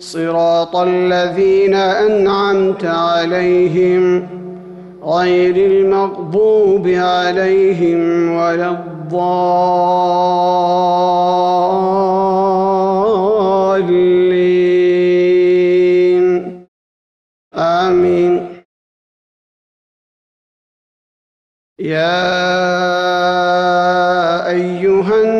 صراط الذين أنعمت عليهم غير المغضوب عليهم ولا الضالين. آمين. يا أيها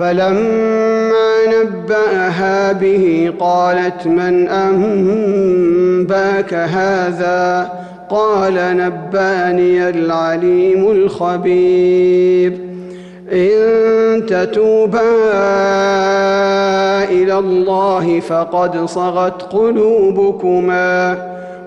فلما نبأها به قالت من أنباك هذا؟ قال نبأني العليم الخبير. إن تتوبا إلى الله فقد صغت قلوبكما.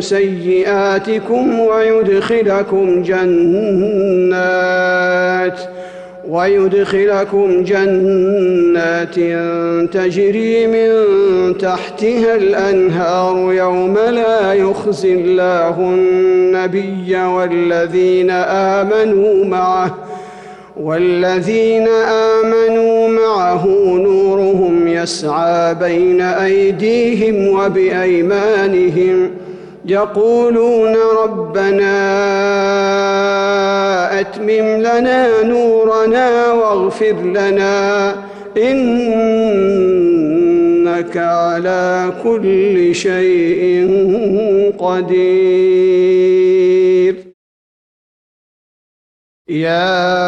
سيئاتكم ويدخلكم جنات ويدخلكم جنات تجري من تحتها الأنهار يوم لا يخزي الله النبي والذين آمنوا معه والذين آمنوا معه نورهم يسعى بين أيديهم وبأيمانهم يقولون ربنا أتمم لنا نورنا واغفر لنا إنك على كل شيء قدير. يا